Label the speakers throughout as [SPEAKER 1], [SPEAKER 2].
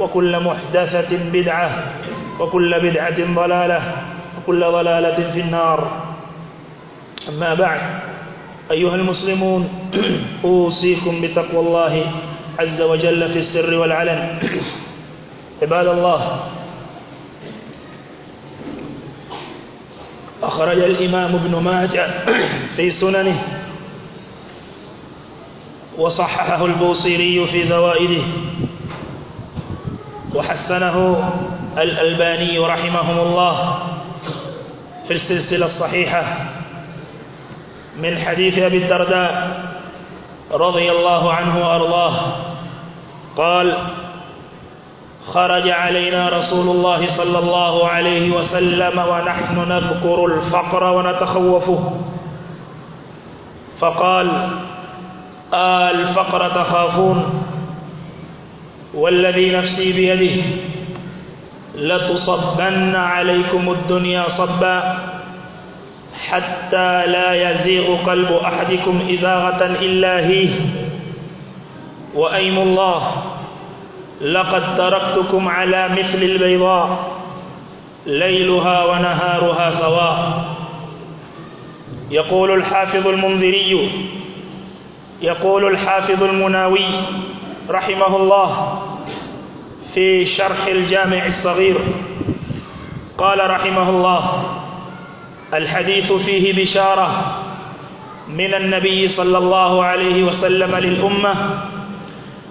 [SPEAKER 1] وكل محدثة بدعة وكل بدعة ضلالة وكل ضلالة في النار. أما بعد أيها المسلمون أوصيكم بتقوى الله عز وجل في السر والعلن. عباد الله أخرج الإمام ابن ماجه في سننه وصححه البوصيري في زوائده. وحسنه الألباني رحمهم الله في السلسلة الصحيحة من حديث أبي الدرداء رضي الله عنه وأرضاه. قال خرج علينا رسول الله صلى الله عليه وسلم ونحن نذكر الفقر ونتخوفه. فقال آه الفقر تخافون. والذي نفسي بيده لتصبن عليكم الدنيا صبا حتى لا يزيغ قلب أحدكم إزاغة إلا هي. وأيم الله لقد تركتكم على مثل البيضاء ليلها ونهارها سواء يقول الحافظ المنذري يقول الحافظ المناوي رحمه الله في شرح الجامع الصغير. قال رحمه الله الحديث فيه بشارة من النبي صلى الله عليه وسلم للأمة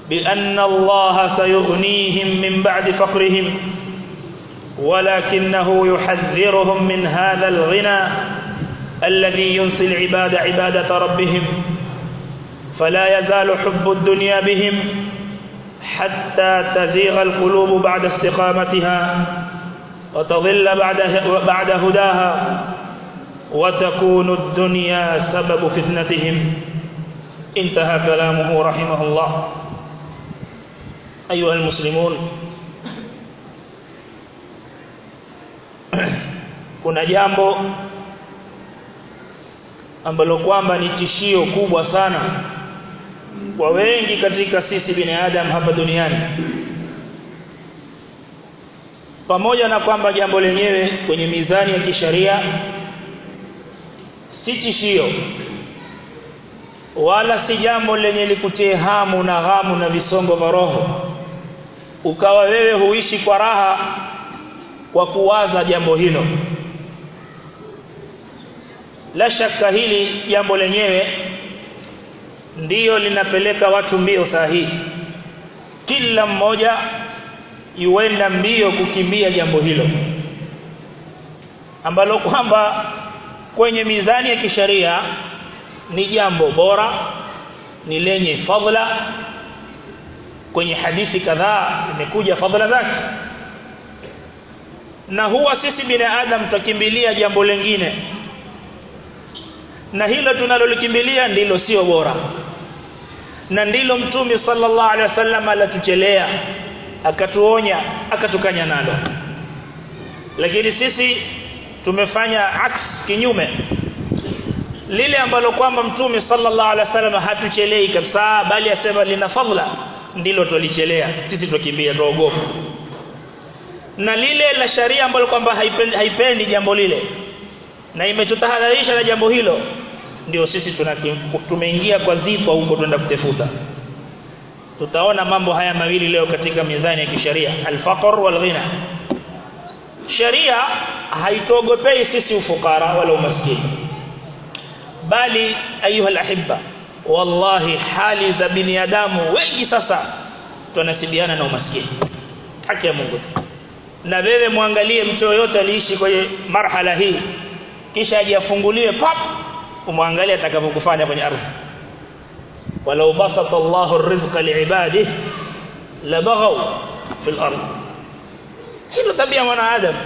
[SPEAKER 1] بأن الله سيغنيهم من بعد فقرهم ولكنه يحذرهم من هذا الغنى الذي ينسي العباد عبادة ربهم فلا يزال حب الدنيا بهم حتى تزيغ القلوب بعد استقامتها وتضل بعد بعد هداها وتكون الدنيا سبب فتنتهم. انتهى كلامه رحمه الله. أيها المسلمون kuna jambo ambalo kwamba ni tishio kubwa sana kwa wengi katika sisi binadamu hapa duniani. Pamoja na kwamba jambo lenyewe kwenye mizani ya kisharia si tishio wala si jambo lenye likutie hamu na ghamu na visongo vya roho ukawa wewe huishi kwa raha kwa kuwaza jambo hilo. La shaka hili jambo lenyewe ndiyo linapeleka watu mbio sahihi kila mmoja yuenda mbio kukimbia jambo hilo. Ambalo kwamba kwenye mizani ya kisheria ni jambo bora ni lenye fadhila. Kwenye hadithi kadhaa imekuja fadhila zake. Na huwa sisi binadamu tukimbilia jambo lingine. Na hilo tunalolikimbilia ndilo sio bora na ndilo mtume sallallahu alaihi wasallam alatuchelea akatuonya akatukanya nalo. Lakini sisi tumefanya aks kinyume. Lile ambalo kwamba mtume sallallahu alaihi wasallam hatuchelei kabisa bali asema lina fadhila ndilo tulichelea sisi tukimbia tuogopa na lile la sharia ambalo kwamba haipendi, haipendi jambo lile na imetutahadharisha na jambo hilo ndio sisi tumeingia kwa zipo huko twenda kutefuta tutaona mambo haya mawili leo katika mizani ya kisheria. Al-faqr wal ghina sheria haitogopei sisi ufukara wala umaskini. Bali ayuha alahibba wallahi hali za binadamu wengi sasa tunasibiana na umaskini. Haki ya Mungu. Na wewe muangalie mtu yote aliishi kwenye marhala hii kisha ajifungulie pap umwangalie atakapokufanya kwenye ardhi. Walau basata Allahu ar-rizqa li'ibadihi labaghaw fil ardh hilo tabia mwanadamu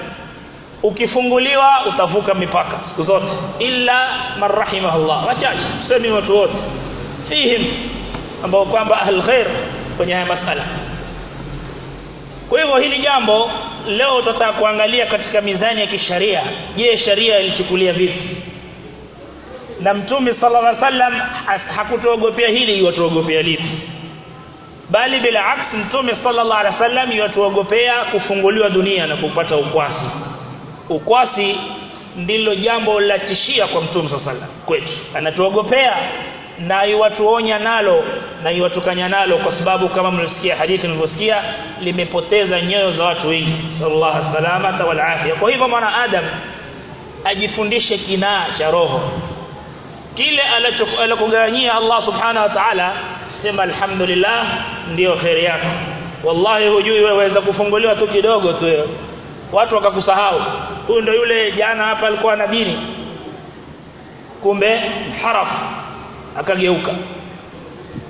[SPEAKER 1] ukifunguliwa utavuka mipaka siku zote. Illa man rahimahullah wachache. Tuseme watu wote. Fihim ambao kwamba alkhair kwenye haya masala. Kwa hivyo hili jambo leo tutataka kuangalia katika mizani ya kisharia. Je sharia ilichukulia vipi na mtume sallallahu alaihi wasallam hakutuogopea hili iwatuogopea lipi bali bila aksi mtume sallallahu alaihi wasallam iwatuogopea kufunguliwa dunia na kupata ukwasi. Ukwasi ndilo jambo la tishia kwa mtume sallallahu kwetu. Anatuogopea na iwatuonya nalo na iwatukanya nalo kwa sababu kama mlisikia hadithi mlivyosikia limepoteza nyoyo za watu wengi. Sallallahu alaihi wasallam wal kwa hivyo mwana adam ajifundishe kinaa cha roho kile alachokugawanyia Allah subhanahu wa ta'ala sema alhamdulillah ndio khair yako. Wallahi hujui wewe waweza kufunguliwa tu kidogo tu watu wakakusahau. Huyu ndio yule jana hapa alikuwa na dini. Kumbe haraf. Akageuka.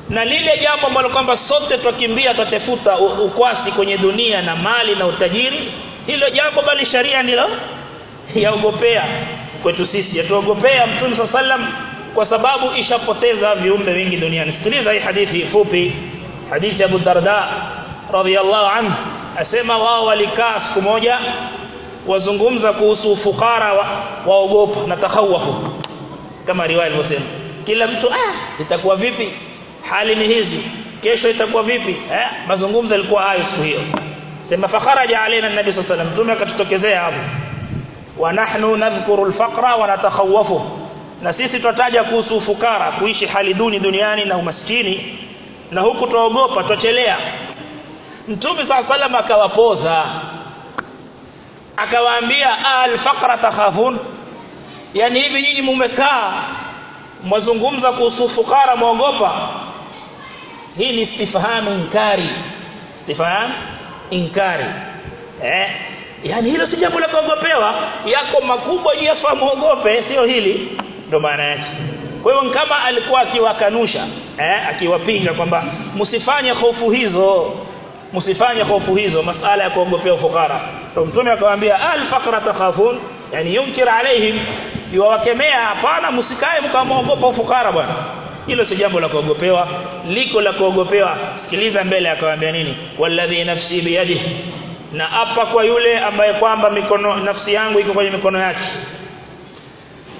[SPEAKER 1] Na lile jambo ambalo kwamba sote twakimbia tutafuta ukwasi kwenye dunia na mali na utajiri hilo jambo bali sharia ndilo yaogopea. Kwetu sisi yatuogopea mtume sallam kwa sababu ishapoteza viumbe wengi duniani sikiliza hii hadithi fupi hadithi Abu Darda radhiyallahu anhu asema wao walikaa siku moja wazungumza kuhusu ufukara waogopa wa na takhawafu kama riwaya ilivyosema kila mtu ah itakuwa vipi hali ni hizi kesho itakuwa vipi eh mazungumzo yalikuwa hayo siku hiyo sema fakharaja alaina nabii sallallahu alayhi wasallam mtume akatutokezea hapo wa nahnu nadhkuru al-faqra wa natakhawafu na sisi tutataja kuhusu fukara kuishi hali duni duniani na umaskini na huku tuogopa tuchelea mtume sallam akawapoza akawaambia al-faqra takhafun yani hivi nyinyi mumekaa mwazungumza kuhusu fukara muogopa hii ni istifhamu inkari. Istifham inkari. Eh? Yani hilo si jambo la kuogopewa. Yako makubwa yafahamu ogope sio hili ndo maana yake. Kwa hiyo kama alikuwa akiwakanusha eh akiwapinga kwamba msifanye hofu hizo msifanye hofu hizo masala ya kuogopea ufukara. To mtume akamwambia al faqra takhafun yani yunkir alaihim yuwakemea hapana msikae mkamwogopa ufukara bwana. Hilo si jambo la kuogopewa. Liko la kuogopewa. Sikiliza mbele akamwambia nini? Walladhi nafsi biyadihi. Na apa kwa yule ambaye kwamba mikono nafsi yangu iko kwenye mikono yake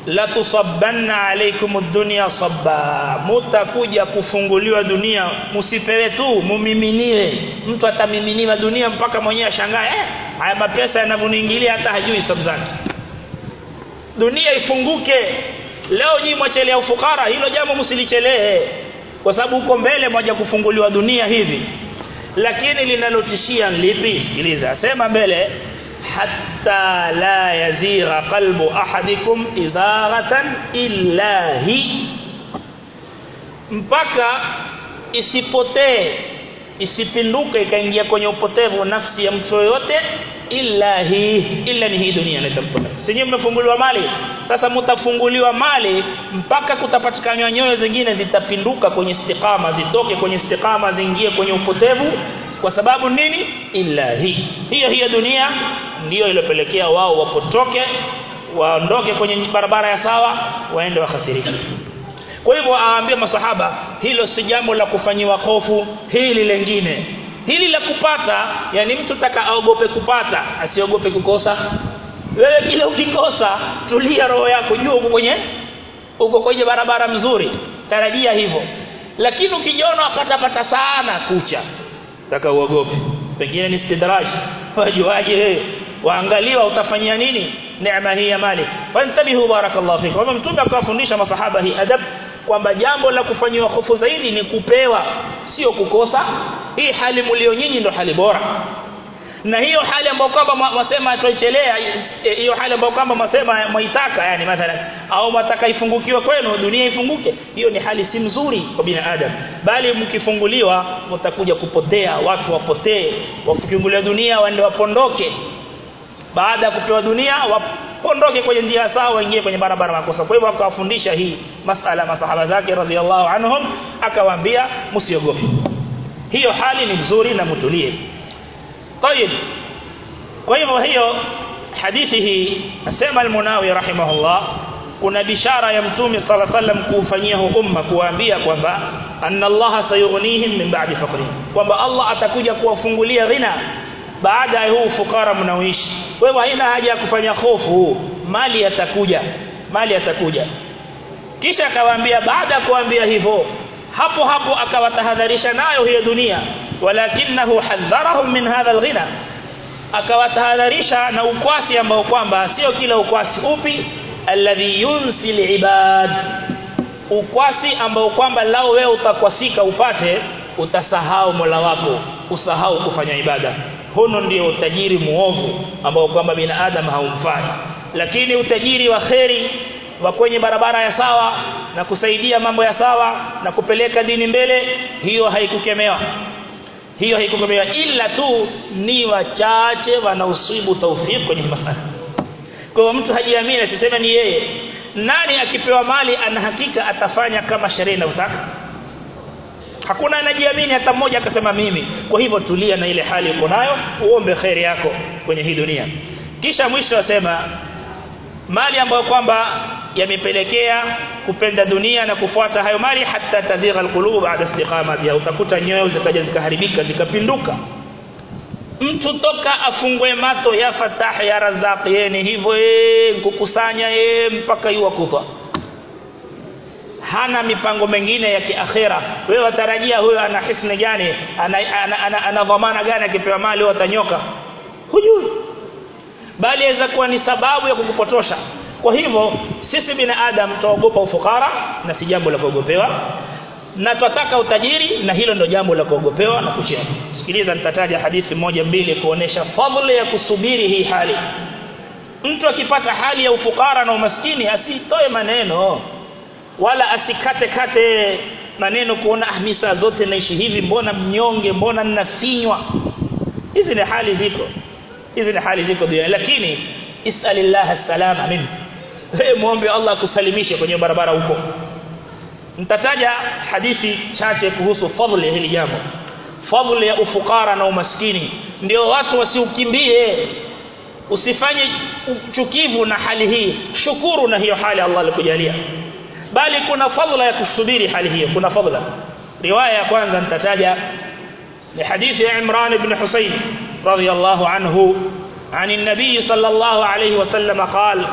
[SPEAKER 1] la tusabbanna alaykum ad-dunya sabba. Mutakuja kufunguliwa dunia. Msipewe tu mumiminiwe. Mtu atamiminiwa dunia mpaka mwenyewe ashangae. Eh haya mapesa yanavuniingilia hata hajui sababu zake dunia ifunguke. Leo nyinyi mwachelea ufukara hilo jambo msilichelee. Kwa sababu huko mbele mwaja kufunguliwa dunia hivi. Lakini linalotishia lipi? Sikiliza sema mbele hatta la yazira qalbu ahadikum izaratan illa hi mpaka isipotee isipinduke ikaingia kwenye upotevu nafsi ya mtu yote illa hi illa ni hii dunia inatampotea sinyi mmefunguliwa mali? Sasa mtafunguliwa mali mpaka kutapatikana nyoyo zingine zitapinduka kwenye istiqama zitoke kwenye istiqama ziingie kwenye upotevu kwa sababu nini? Illa hii. Hiyo hiyo dunia ndiyo iliyopelekea wao wapotoke waondoke kwenye barabara ya sawa waende wakasiriki. Kwa hivyo aambie masahaba hilo si jambo la kufanyiwa hofu hili lengine hili la kupata yani mtu taka aogope kupata asiogope kukosa. Wewe kile ukikosa tulia roho yako jua uko kwenye uko kwenye barabara mzuri. Tarajia hivyo. Lakini ukijiona wakatapata sana kucha taka uogope. Pengine ni stidraj fajuaje wewe? Waangaliwa utafanyia nini? Neema hii ya mali. Fantabihu barakallahu fikum kama mtume akawafundisha masahaba hii adab kwamba jambo la kufanyiwa hofu zaidi ni kupewa sio kukosa. Hii hali mlio nyinyi ndo hali bora na hiyo hali ambayo kwamba wasema tuichelea hiyo hali ambayo kwamba wasema mwaitaka yani mathalan au mtaka ifungukiwe kwenu dunia ifunguke hiyo ni hali si mzuri kwa binadamu. Bali mkifunguliwa mtakuja kupotea watu wapotee wafunguliwa dunia waende wapondoke. Baada ya kupewa dunia wapondoke kwenye njia sawa waingie kwenye barabara makosa. Kwa hivyo akawafundisha hii masala masahaba zake radhiallahu anhum akawaambia msiogope. Hiyo hali ni nzuri na mtulie طيب kwa hivyo hiyo hadithi hii asema al-Munawi rahimahullah kuna bishara ya mtume sala sallam kuufanyia umma kuwaambia kwamba anna Allah sayughnihim min ba'di faqrihim kwamba Allah atakuja kuwafungulia ghina baada ya huu fukara mnaoishi kwa hivyo haina haja ya kufanya hofu mali yatakuja mali yatakuja kisha akawaambia baada ya kuambia hivyo hapo hapo akawatahadharisha nayo hiyo dunia. Walakinahu hadharahum min hadha alghina. Akawatahadharisha na ukwasi ambao kwamba sio kila ukwasi upi alladhi yunsi alibad. Ukwasi ambao kwamba lao wewe utakwasika upate utasahau Mola wako usahau kufanya ibada. Huno ndio utajiri muovu ambao kwamba binadamu haumfai. Lakini utajiri wa kheri wa kwenye barabara ya sawa na kusaidia mambo ya sawa na kupeleka dini mbele hiyo haikukemewa. Hiyo haikukemewa ila tu ni wachache wanaosibu tawfik kwenye masala. Kwa mtu hajiamini asiseme ni yeye. Nani akipewa mali ana hakika atafanya kama sheria inavyotaka. Hakuna anajiamini hata mmoja akasema mimi. Kwa hivyo tulia na ile hali uko nayo uombe khairi yako kwenye hii dunia. Kisha mwisho asema mali ambayo kwamba yamepelekea kupenda dunia na kufuata hayo mali hata tazigha alqulub baada istiqamati utakuta nyoyo zikaja zikaharibika zikapinduka. Mtu toka afungwe mato ya fatah ya razaq yeni hivyo kukusanya eh mpaka iwa kutwa. Hana mipango mengine ya kiakhira. Wewe watarajia huyo ana hisni gani? Ana ana, ana, ana dhamana gani? Akipewa mali watanyoka. Hujui. Bali aweza kuwa ni sababu ya kukupotosha. Kwa hivyo sisi binadamu tuogopa ufukara na si jambo la kuogopewa na twataka utajiri na hilo ndio jambo la kuogopewa na kuchia sikiliza nitataja hadithi moja mbili kuonesha fadhila ya kusubiri hii hali. Mtu akipata hali ya ufukara na umaskini asitoe maneno wala asikate kate maneno kuona ahmisa zote naishi hivi mbona mnyonge mbona ninafinywa? Hizi ni hali ziko. Hizi ni hali ziko duniani. Lakini isalillah salama min wewe muombe Allah akusalimishe kwenye barabara huko nitataja hadithi chache kuhusu fadhili hili jambo fadhili ya ufukara na umaskini ndio watu wasiukimbie usifanye uchukivu na hali hii shukuru na hiyo hali Allah alikujalia bali kuna fadhila ya kusubiri hali hiyo kuna fadhila riwaya ya kwanza nitataja ni hadithi ya Imran ibn Husayn radiyallahu anhu عن النبي صلى الله عليه وسلم قال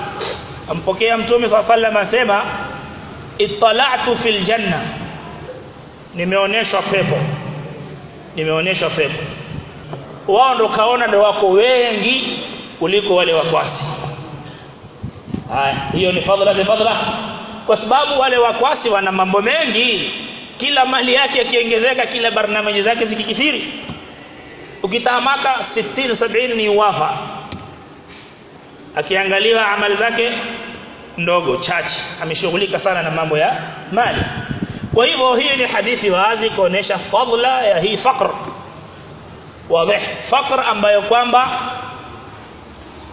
[SPEAKER 1] ampokea mtume swalla sallam asema ittala'tu fil janna. Nimeonyeshwa pepo. Nimeonyeshwa pepo. Wao ndo kaona ndo wako wengi kuliko wale wakwasi. Haya hiyo ni fadhila za fadhila. Kwa sababu wale wakwasi wana mambo mengi. Kila mali yake yakiongezeka kila barnamiji zake zikikithiri. Ukitamaka 60 70 ni wafa akiangaliwa amali zake ndogo chache. Ameshughulika sana na mambo ya mali. Kwa hivyo hii ni hadithi wazi kuonesha fadla ya hii faqr. Wazi faqr ambayo kwamba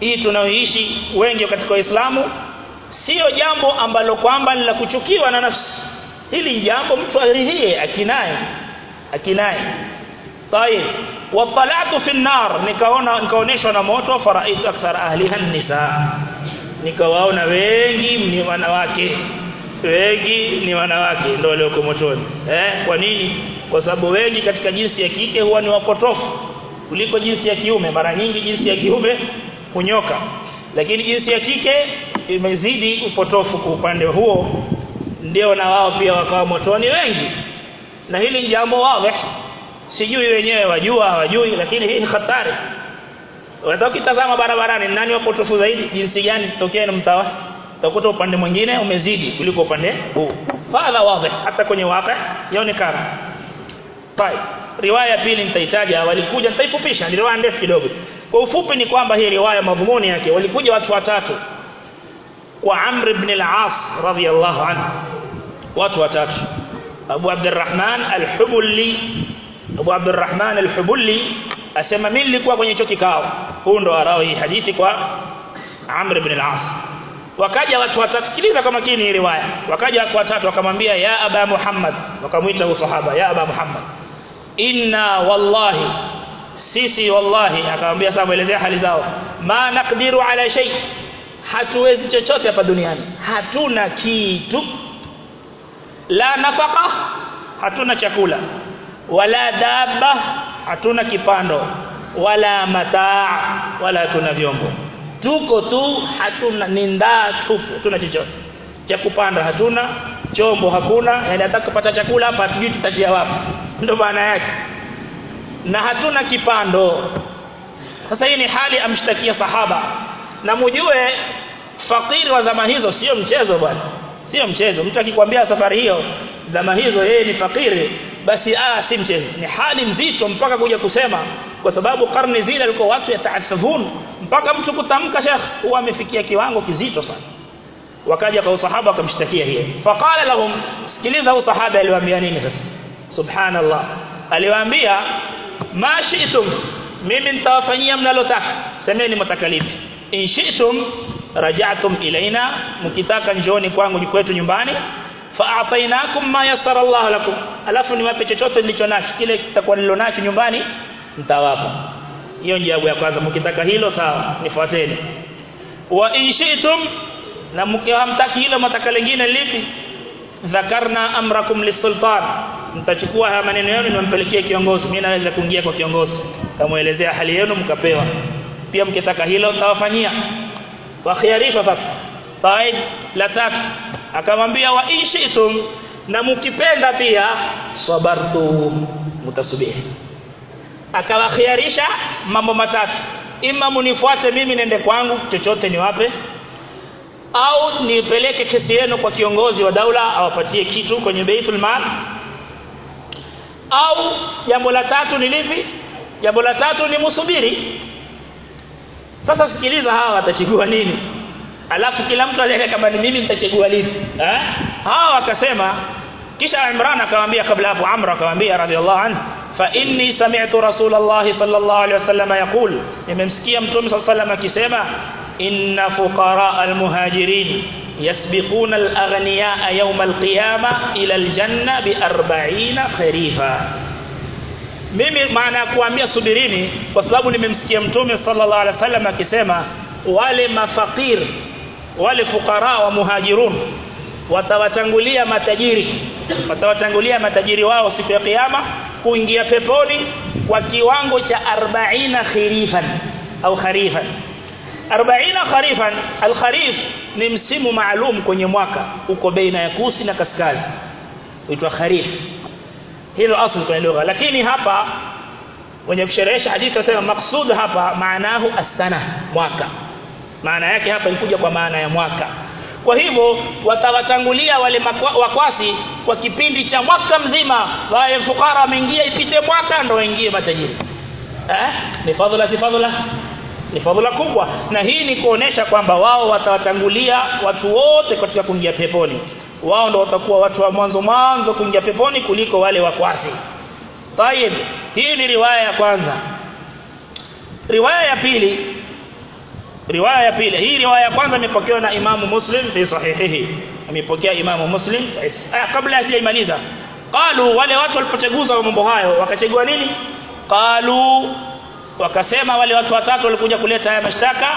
[SPEAKER 1] hii tunaoishi wengi katika Uislamu sio jambo ambalo kwamba la kuchukiwa na nafsi. Hili jambo mtu aridhie akinaye akinaye طيب watalatu fi nar nikaona nikaoneshwa na moto faraitu akthar ahliha nisa nikawaona wengi ni wanawake wengi ni wanawake ndio walioko motoni eh kwa nini kwa sababu wengi katika jinsi ya kike huwa ni wapotofu kuliko jinsi ya kiume mara nyingi jinsi ya kiume kunyoka lakini jinsi ya kike imezidi upotofu kwa upande huo ndio na wao pia wakawa motoni wengi na hili ni jambo wazi sijui wenyewe wajua hawajui lakini hii ni hatari Unataka barabarani nani wapotofu zaidi jinsi gani tokea na mtawa utakuta upande mwingine umezidi kuliko upande huu fadha wazi hata kwenye waqi yaonekana طيب riwaya pili nitaitaja walikuja nitaifupisha ni riwaya ndefu kidogo kwa ufupi ni kwamba hii riwaya madhumuni yake walikuja watu watatu kwa Amr ibn al-As radiyallahu anhu watu watatu Abu Abdurrahman al-Hubuli Abu Abdurrahman al-Hubuli asema mimi nilikuwa kwenye hicho kikao. Huu ndo arao hii hadithi kwa Amr ibn al-As. Wakaja watu watatu sikiliza kwa makini ile riwaya. Wakaja watu watatu wakamwambia ya aba Muhammad wakamuita usahaba sahaba ya aba Muhammad inna wallahi sisi wallahi akamwambia sasa muelezea hali zao. Ma naqdiru ala shay hatuwezi chochote hapa duniani. Hatuna kitu. La nafaka hatuna chakula wala daba hatuna kipando. Wala mataa wala hatuna vyombo. Tuko tu hatuna nindaa tupo hatuna chochote. Cha kupanda hatuna chombo hakuna yani hata kupata chakula hapa hatujui tutajia wapi. Ndio maana yake. Na hatuna kipando. Sasa hii ni hali amshtakia sahaba. Na mjue fakiri wa zama hizo sio mchezo bwana. Sio mchezo. Mtu akikwambia safari hiyo zama hizo yeye ni fakiri basi ah si mchezo. Ni hali mzito mpaka kuja kusema kwa sababu karne zile alikuwa watu yataafafun mpaka mtu kutamka sheikh huwa amefikia kiwango kizito sana. Wakaja kwa usahaba wakamshtakia hiyo faqala lahum sikiliza usahaba aliwaambia nini sasa? Subhanallah. Aliwaambia ma shi'tum mimi nitawafanyia mnalotaka. Semeni mtakalipi in shi'tum raja'tum ilaina mkitaka njoni kwangu kwetu nyumbani fa'atainakum ma yassara Allah lakum. Alafu niwape chochote nilicho nacho kile kitakuwa nililonacho nyumbani nitawapa. Hiyo jawabu ya kwanza. Mkitaka hilo sawa nifuateni. Wa in shi'tum na mkiwamtaki hilo mataka lingine lipi? Dhakarna amrakum lisultan mtachukua haya maneno yenu nimpelekee kiongozi. Mimi naweza kuingia kwa kiongozi. Kamuelezea hali yenu mkapewa. Pia mkitaka hilo tawafanyia wakhiarishwa sasa. Taib la tatu akamwambia wa ishitum na mkipenda pia sabartu mutasubiri. Akawakhiarisha mambo matatu. Ima munifuate mimi nende kwangu chochote niwape au nipeleke kesi yenu kwa kiongozi wa daula awapatie kitu kwenye baitul mal. Au jambo la tatu ni lipi? Jambo la tatu ni musubiri. Sasa sikiliza hawa watachukua nini alafu kila mtu aliye kama ni mimi nitachagua lipi eh hawa wakasema kisha Imran akamwambia kabla hapo Amr akamwambia radhiallahu anhu fa inni sami'tu rasulullah sallallahu alaihi wasallam yaqul nimemsikia mtume sallallahu alaihi akisema inna fuqara almuhajirin yasbiquna alaghniya yawm alqiyama ila aljanna bi 40 kharifa. Mimi maana ya kuambia subirini kwa sababu nimemsikia mtume sallallahu alaihi wasallam akisema wale mafakir wale fukara wa muhajirun watawatangulia matajiri watawatangulia matajiri wao siku ya kiyama kuingia peponi kwa kiwango cha 40 khirifan au kharifan. 40 kharifan al-kharif ni msimu maalum kwenye mwaka uko baina ya kusi na kaskazi. Huitwa kharif. Hilo asli kwenye lugha. Lakini hapa wenye kusherehesha hadithi wasema maksud hapa maanahu as-sana mwaka maana yake hapa ilikuja kwa maana ya mwaka. Kwa hivyo watawatangulia wale wakwasi kwa kipindi cha mwaka mzima. Wale fukara wameingia ipite mwaka ndo waingie matajiri. Eh? Ni fadhila si fadhila? Ni fadhila kubwa. Na hii ni kuonesha kwamba wao watawatangulia watu wote katika kuingia peponi. Wao ndo watakuwa watu wa mwanzo mwanzo kuingia peponi kuliko wale wakwasi. Tayeb hii ni riwaya ya kwanza. Riwaya ya pili riwaya ya pili. Hii riwaya ya kwanza imepokewa na Imamu Muslim fi sahihihi. Amepokea Imamu Muslim. Aya kabla hajaimaliza qalu wale watu walipochaguza mambo hayo wakachagua nini? Qalu wakasema wale watu watatu walikuja kuleta haya mashtaka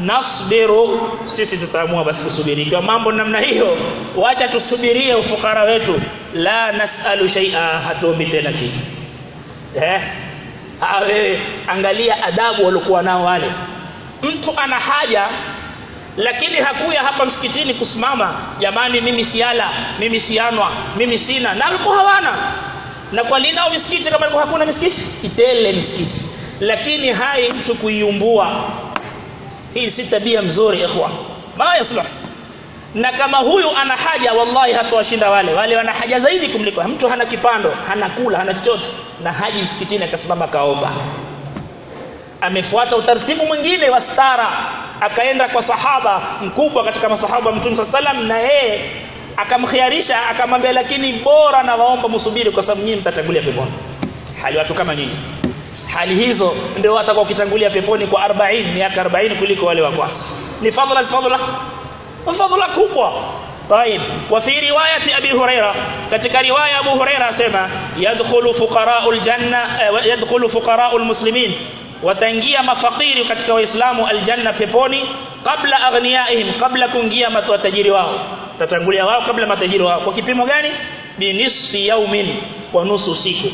[SPEAKER 1] nasbiru sisi tutaamua basi kusubiri kwa mambo namna hiyo wacha tusubirie ufukara wetu. La nasalu shay'a hatuombi tena kitu. Eh? Awe angalia adabu walikuwa nao wale mtu ana haja lakini hakuya hapa msikitini kusimama jamani mimi siala mimi sianwa mimi sina. Na alikuwa hawana. Na kwa linao misikiti kama alikuwa hakuna misikiti? Itele misikiti. Lakini hai mtu kuiumbua. Hii si tabia mzuri ikhwa ma yasluh na kama huyu ana haja wallahi hatawashinda wale. Wale wana haja zaidi kumliko. Mtu hana kipando hana kula hana chochote. Na haji msikitini akasimama kaomba amefuata utaratibu mwingine wa stara akaenda kwa sahaba mkubwa katika masahaba mtume sallam na yeye akamkhiarisha akamwambia lakini bora na waomba msubiri kwa sababu nyinyi mtatangulia peponi hali watu kama nyinyi hali hizo ndio watakao kitangulia peponi kwa 40 miaka 40 kuliko wale wa kwanza ni fadhila fadhila fadhila kubwa طيب وفي روايه ابي هريره ketika riwaya Abu Huraira asema yadkhulu fuqara'ul janna yadkhulu fuqara'ul muslimin wataingia mafakiri katika waislamu aljanna peponi kabla aghniaihim kabla kuingia matajiri wao. Tatangulia wao kabla matajiri wao. Kwa kipimo gani? Bi nisfi yaumin kwa nusu siku.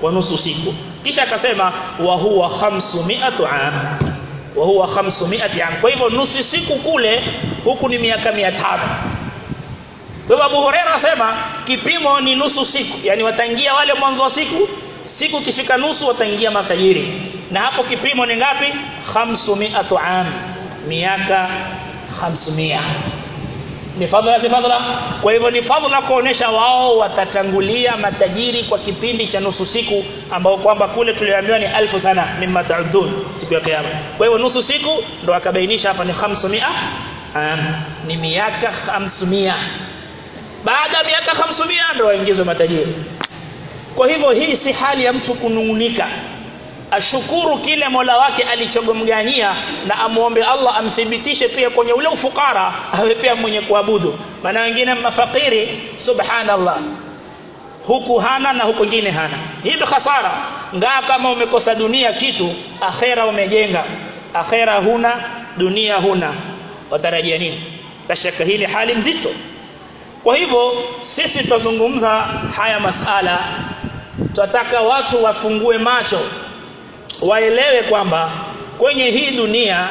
[SPEAKER 1] Kwa nusu siku. Kisha akasema wa huwa 500 am wa huwa 500 am kwa hivyo nusu siku kule huku ni miaka 500 kwa Abu Huraira asema kipimo ni nusu siku. Yani wataingia wale mwanzo wa siku siku kifika nusu wataingia matajiri na hapo kipimo ni ngapi? 500 am miaka 500 ni fadhila si fadhila? Kwa hivyo ni fadhila kuonesha wao watatangulia matajiri kwa kipindi cha nusu siku ambao kwamba kule tuliambiwa ni alfu sana mimma ta'udun siku ya kiyama. Kwa hivyo nusu siku ndo akabainisha hapa ni 500 um, ni miaka 500 baada ya miaka 500 ndo waingizwe matajiri. Kwa hivyo hii si hali ya mtu kunungunika ashukuru kile Mola wake alichogomgania na amuombe Allah amthibitishe pia kwenye ule ufukara awe pia mwenye kuabudu. Maana wengine mafakiri subhanallah huku hana na huku kwingine hana. Hii hasara ngaa kama umekosa dunia kitu akhera umejenga. Akhera huna dunia huna. Watarajia nini? Shaka hii ni hali mzito kwa hivyo sisi tutazungumza haya masala tunataka watu wafungue macho waelewe kwamba kwenye hii dunia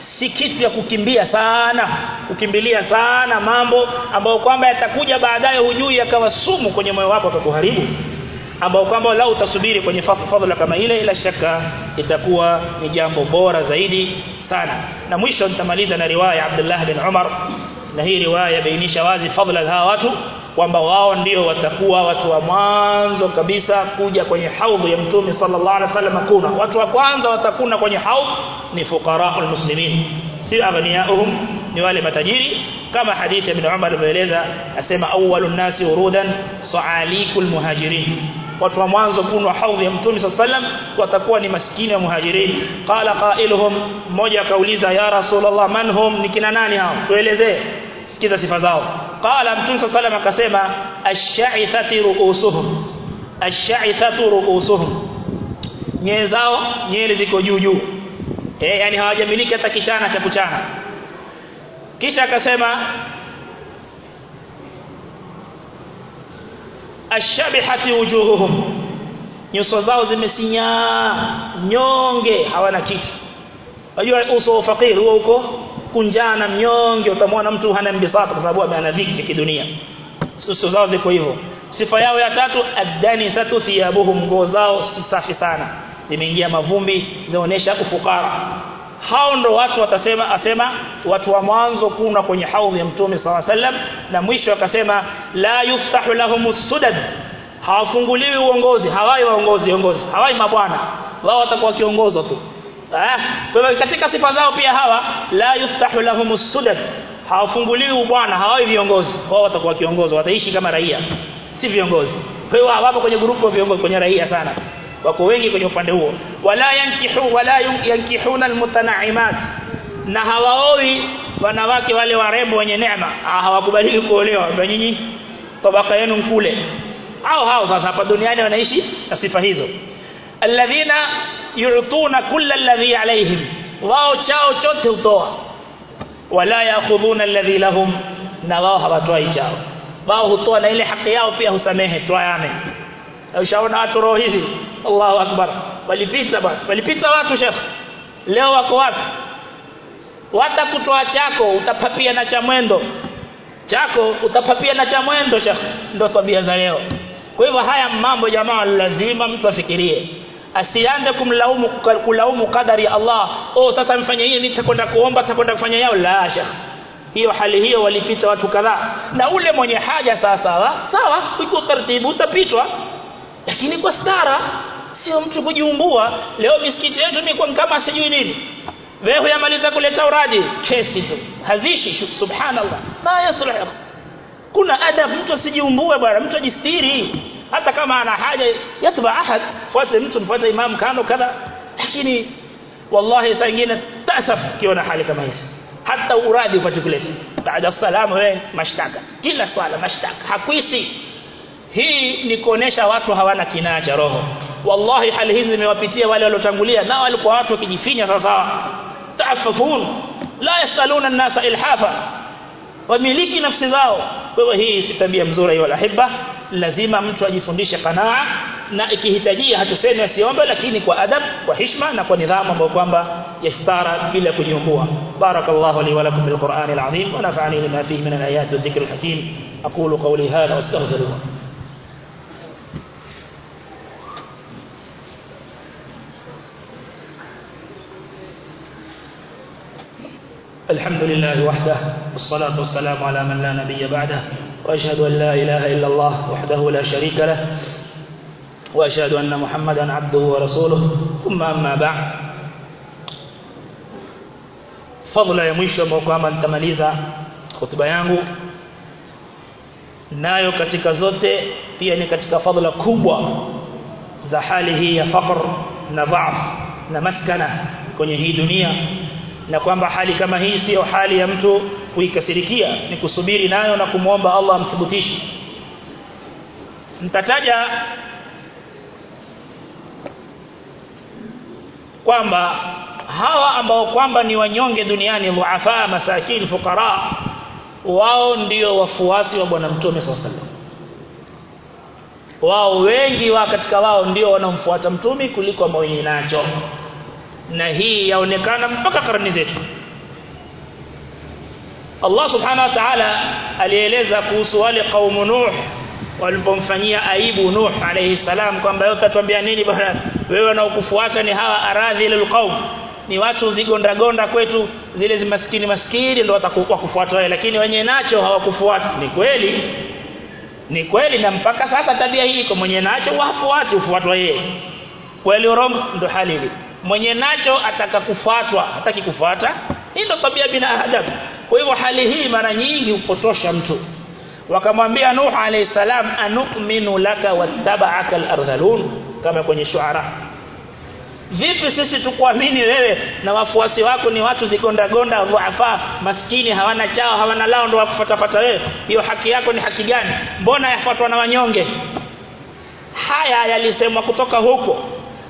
[SPEAKER 1] si kitu ya kukimbia sana kukimbilia sana mambo ambayo kwamba yatakuja baadaye hujui yakawa sumu kwenye moyo wako atakuharibu ambao kwamba lau utasubiri kwenye fadhila kama ile ila shaka itakuwa ni jambo bora zaidi sana. Na mwisho nitamaliza na riwaya Abdullah bin Umar na hii riwaya bainisha wazi fadhila za hawa watu kwamba wao ndio watakuwa watu wa mwanzo kabisa kuja kwenye haudhi ya mtume sallallahu alaihi wasallam kuna watu wa kwanza watakuna kwenye haudh ni fuqaraul muslimin. Si aghniyahum ni wale matajiri. Kama hadithi ya ibn Umar ilivyoeleza asema awwalun nasi urudan sa'alikul muhajirin. Watu wa mwanzo kunwa haudhi ya mtume sallam watakuwa ni maskini wa muhajirin. Qala qailuhum mmoja akauliza ya rasulullah manhum ni kina nani hao? Tuelezee. Sikiza sifa zao qala mtume sallam akasema ash-sha'ithati ru'usuhum. Ash-sha'ithatu ru'usuhum. Nywele zao nywele ziko juu juu. Eh yani hawajamiliki hata kichana cha kuchana. Kisha akasema ashabihati wujuhuhum. Nyuso zao zimesinyaa nyonge hawana kitu unajua uso wa fakiri huo huko kunjana mnyonge utamwona mtu hana mbisata kwa sababu ana dhiki kidunia. Sio zao ziko hivyo. Sifa yao ya tatu adani satu thiyabuhum nguo zao si safi sana. Zimeingia mavumbi zaonesha ufukara. Hao ndo watu watasema asema watu wa mwanzo kuna kwenye haudhi ya mtume sala sallam na mwisho akasema la yuftahu lahum sudad hawafunguliwi uongozi hawai waongozi uongozi hawai mabwana. Wao watakuwa kiongozwa tu eh kwa hivyo katika sifa zao pia hawa la yuftahu lahumus sudad hawafunguliwi bwana hawai viongozi. Wao watakuwa kiongozi wataishi kama raia si viongozi. Kwa hiyo hawapo kwenye grupu ya viongozi kwenye raia sana. Wako wengi kwenye upande huo. Wala yankihu wala yankihuna almutanaimat. Na hawaoi wanawake wale warembo wenye neema. Hawakubaliki kuolewa. Kwa nyinyi tabaka yenu mkule hao hao sasa hapa duniani wanaishi na sifa hizo alladhina yu'tuna kulla alladhi alayhim. Wao chao chote utoa wala yakhudhuna alladhi lahum. Na wao hawatoi chao. Wao hutoa na ile haki yao pia husamehe twayane. Ushaona watu roho hizi? Allahu akbar. Walipita bwana. Walipita watu chef leo wako wapi? Watakutoa chako utapapia na cha mwendo. Chako utapapia na cha mwendo chef ndio tabia za leo. Kwa hivyo haya mambo jamaa lazima mtu afikirie asianze kumlaumu kulaumu kadari ya Allah. Oh sasa mfanye hii nitakwenda kuomba nitakwenda kufanya yao. La shekh hiyo hali hiyo walipita watu kadhaa. Na ule mwenye haja sawa sawa iko taratibu utapitwa. Lakini kwa stara sio mtu kujiumbua. Leo misikiti yetu imekuwa kama sijui nini. Wewe huyamaliza kuleta uradi kesi tu. Hazishi subhanallah. Ma yaslih kuna adab mtu asijiumbue bwana mtu ajistiri hata kama ana haja yatba ahad fuate mtu mfuate imam kano kadha lakini wallahi saa tasaf kiona hali kama hizi hata uradi upate kuleta baada salamu wewe mashtaka kila swala mashtaka hakuishi hii ni kuonesha watu hawana kinaa cha roho wallahi hali hizi zimewapitia wale waliotangulia na walikuwa watu wakijifinya sawa taafafun la yasaluna an-nasa ilhafa wamiliki nafsi zao kwa hii si tabia mzuri wala hibba lazima mtu ajifundishe qanaa na ikihitajia hatusemi asiombe lakini kwa adab kwa heshima na kwa nidhamu ambayo kwamba yastara bila kujiumbua barakallahu li wa lakum bil qur'anil azim wa nafa'ani bima fihi min al ayat wa dhikril hakim aqulu qawli hadha wastaghfirullah الحمد لله وحده والصلاة والسلام على من لا نبي بعده وأشهد أن لا إله إلا الله وحده لا شريك له وأشهد أن محمدا عبده ورسوله ثم أما بعد. فضل يمشي مقام التمليزة خطبة يانغو. نايو كتك زوت في أن كتك فضل كبوة زحاله هي فقر نضعف نمسكنة كنه هي دنيا. Na kwamba hali kama hii sio hali ya mtu kuikasirikia. Ni kusubiri nayo na kumwomba Allah amthibitishe. Nitataja kwamba hawa ambao kwamba ni wanyonge duniani dhuafa masakin fuqara wao ndio wafuasi wa bwana mtume sallallahu wao wengi wa katika wao ndio wanamfuata mtume kuliko ambao wenye nacho na hii yaonekana mpaka karne zetu. Allah subhanahu wa ta'ala alieleza kuhusu wale kaumu Nuh walipomfanyia aibu Nuh alayhi salam kwamba wewe utatuambia nini bwana? Wewe unaokufuata ni hawa aradhi ile qaum. Ni watu zigondagonda kwetu zile zimaskini maskini ndio watakufuata wewe. Lakini wenye nacho hawakufuata ni kweli. Ni kweli na mpaka sasa tabia hii iko. Mwenye nacho wafuati ufuatwa yeye. Kweli urongo ndio hali ile mwenye nacho atakakufuatwa hataki kufuata ndo tabia binadamu. Kwa hivyo hali hii mara nyingi upotosha mtu. Wakamwambia Nuh alayhi salam anu'minu laka wattaba'aka al-ardhalun? Kama kwenye shuara. Vipi sisi tukuamini wewe na wafuasi wako ni watu zigondagonda dhuafa maskini hawana chao hawana lao ndio wakufuatafuata wewe? Hiyo haki yako ni haki gani? Mbona yafuatwa na wanyonge? Haya yalisemwa kutoka huko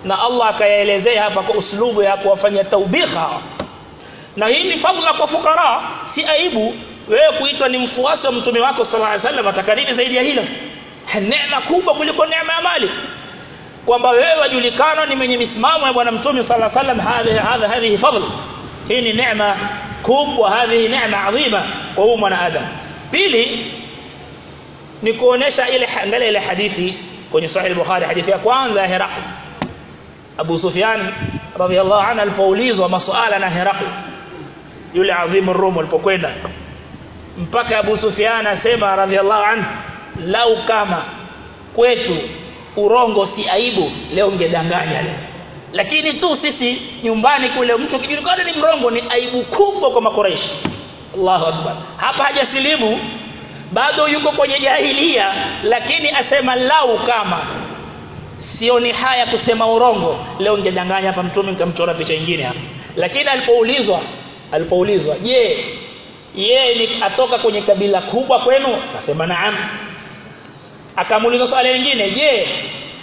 [SPEAKER 1] na Allah akayaelezea hapa kwa uslubu ya kuwafanya taubikha na hii ni fadhila kwa fukara si aibu wewe kuitwa ni mfuasi wa mtume wako sallallahu alaihi wasallam atakaridi zaidi ya hilo neema kubwa kuliko neema ya mali kwamba wewe wajulikana ni mwenye misimamo ya bwana mtume sallallahu alaihi wasallam hadha hadhi fadl hii ni neema kubwa hadhi neema adhima kwa huyu mwanadamu pili ni kuonesha ile angalia ile hadithi kwenye sahih al-bukhari hadithi ya kwanza ya Herakl Abu Sufyan radhiallahu anhu alipoulizwa masuala na Herakl yule adhimu Rum alipokwenda mpaka Abu Sufyan asema radhiallahu anhu lau kama kwetu urongo si aibu leo ungedanganya leo. Lakini tu sisi nyumbani kule mtu kijulikana ni mrongo ni aibu kubwa kwa makoreshi Allahu akbar. Hapa hajasilimu bado yuko kwenye jahilia lakini asema lau kama sioni haya kusema urongo. Leo ngedanganya hapa mtume nikamchora picha nyingine hapa. Lakini alipoulizwa alipoulizwa je yeye ni atoka kwenye kabila kubwa kwenu? Akasema naam. Akamuuliza swali lingine je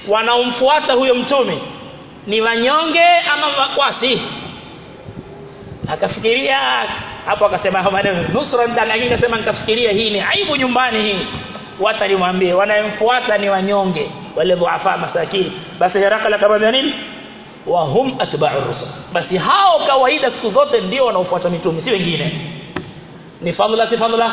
[SPEAKER 1] wanaomfuata huyo mtume ni wanyonge ama wakwasi? Akafikiria hapo akasema maneno nusra ndanganyika akasema nikafikiria hii ni aibu nyumbani hii. Watalimwambie wanayemfuata ni wanyonge wale dhuafa masakini basi Herakla akamwambia nini? Wa hum atba'u rusul. Basi hao kawaida siku zote ndio wanaofuata mitume si wengine. Ni fadhila si fadhila?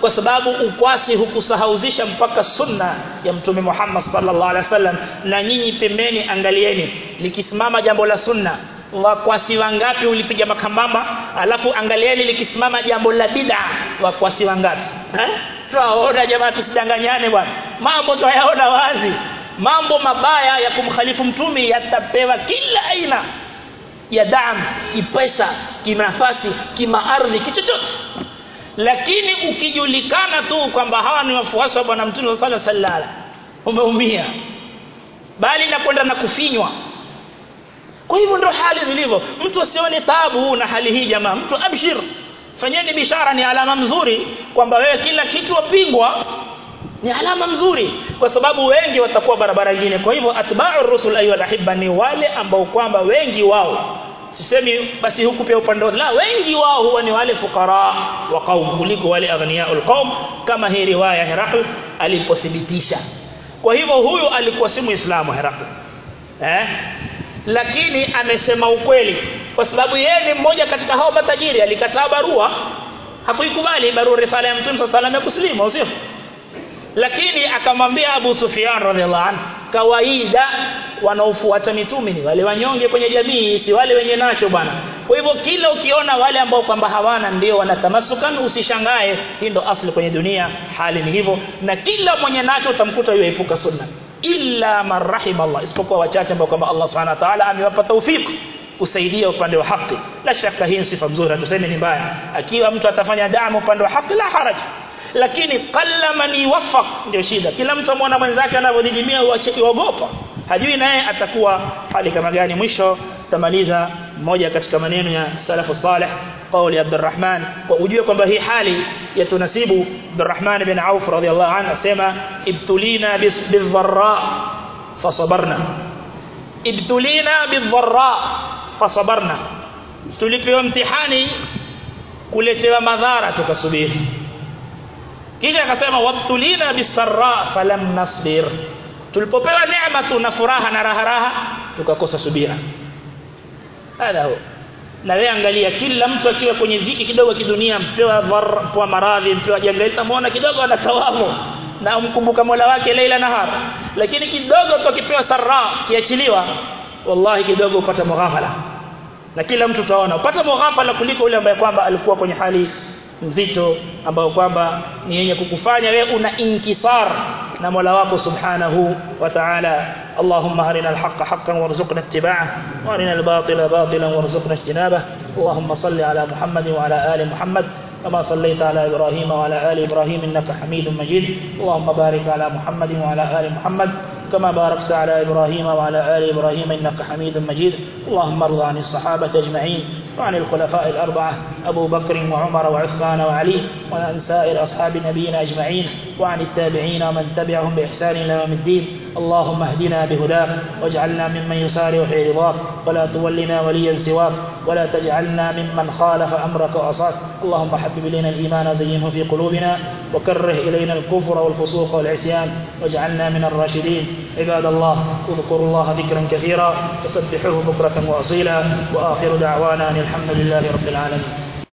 [SPEAKER 1] Kwa sababu ukwasi hukusahauzisha mpaka sunna ya mtume Muhammad sallallahu alaihi wasallam. Na nyinyi pembeni angalieni likisimama jambo la sunna wakwasi wangapi ulipiga makambamba? Alafu angalieni likisimama jambo la bid'a wakwasi wangapi? Eh? Tunaona jamaa tusidanganyane bwana. Mambo tunayaona wazi mambo mabaya ya kumkhalifu mtume yatapewa kila aina ya damu kipesa kinafasi kimaardhi kichochote. Lakini ukijulikana tu kwamba hawa ni wafuasi wa bwana mtume sallallahu alaihi wasallam umeumia. Bali nakwenda na kufinywa. Kwa hivyo ndio hali zilivyo. Mtu asione taabu na hali hii jamaa. Mtu abshir. Fanyeni bishara ni alama mzuri kwamba wewe kila kitu wapingwa ni alama mzuri kwa sababu wengi watakuwa barabara nyingine. Kwa hivyo atba'ur rusul ayu alahibba ni wale ambao kwamba wengi wao sisemi basi huku pia upande la wengi wao huwa ni wale fukara wa qaum kuliko wale aghniaul qaum kama hii riwaya Herakl alipothibitisha. Kwa hivyo huyu alikuwa si muislamu Herakl. Eh? Lakini amesema ukweli kwa sababu yeye ni mmoja katika hao matajiri alikataa barua hakuikubali barua risala ya mtume sallallahu alayhi wasallam usio lakini akamwambia Abu Sufyan radhiallahu anhu kawaida wanaofuata mitume ni wale wanyonge kwenye jamii si wale wenye nacho bwana. Kwa hivyo kila ukiona wale ambao kwamba hawana ndio wanatamasukan usishangae hii ndo asli kwenye dunia hali ni hivyo. Na kila mwenye nacho utamkuta yeye epuka sunna illa marhim Allah isipokuwa wachache ambao kwamba Allah subhanahu wa ta'ala amewapa tawfik kusaidia upande wa haki. La shaka hii sifa nzuri tuseme ni mbaya. Akiwa mtu atafanya damu upande wa haki la haraj lakini qalla man yuwaffaq ndio shida kila mtu amwona mwenzake anavyodidimia uogopa hajui naye atakuwa hali kama gani mwisho tamaliza moja katika maneno ya salafu salih قول عبد الرحمن وujue kwamba hii hali yatunasibu Abdurrahman bin Auf radhiyallahu anhu asema ibtulina bidharra fasabarna ibtulina bidharra fasabarna tulipewa mtihani kuletewa madhara tukasubiri kisha akasema wabtulina bisarra falam nasbir. Tulipopewa neema tu na furaha na raha raha tukakosa subira. Hada huwa na wewe angalia kila mtu akiwa kwenye ziki kidogo kidunia mpewa kwa maradhi mpewa janga utamwona kidogo anatawafu na umkumbuka Mola wake leila nahar. Lakini kidogo tu akipewa sarra kiachiliwa wallahi kidogo upata mughafala. Na kila mtu taona upata mughafala kuliko yule ambaye kwamba alikuwa kwenye hali mzito ambao kwamba ni yenye kukufanya wewe una inkisar na Mola wako subhanahu wa ta'ala. اللهم أرنا الحق حقا وارزقنا اتباعه وأرنا الباطل باطلا وارزقنا اجتنابه اللهم صل على محمد وعلى آل محمد كما صليت على إبراهيم وعلى آل إبراهيم إنك حميد مجيد اللهم بارك على محمد وعلى آل محمد كما باركت على إبراهيم وعلى آل إبراهيم إنك حميد مجيد اللهم ارض عن الصحابة أجمعين وعن الخلفاء الأربعة أبو بكر وعمر وعثمان وعلي وعن سائر أصحاب نبينا أجمعين وعن التابعين ومن تبعهم بإحسان إلى يوم الدين. اللهم اهدنا بهداك واجعلنا ممن يسارع في رضاك ولا تولنا وليا سواك ولا تجعلنا ممن خالف أمرك وعصاك. اللهم حبب إلينا الإيمان زينه في قلوبنا وكره إلينا الكفر والفسوق والعصيان واجعلنا من الراشدين. عباد الله اذكروا الله ذكرا كثيرا وسبحوه بكرة وأصيلا. وآخر دعوانا أن الحمد لله رب العالمين.